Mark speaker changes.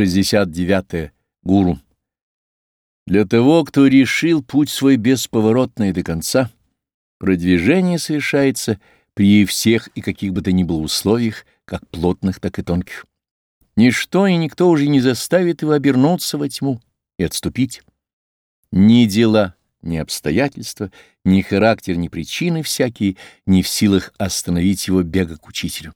Speaker 1: 69. Гуру. Для того, кто решил путь свой бесповоротный до конца, продвижение совершается при всех и каких бы то ни было условиях, как плотных, так и тонких. Ничто и никто уже не заставит его обернуться во тьму и отступить. Ни дела, ни обстоятельства, ни характер, ни причины всякие не в силах остановить его бега к учителю.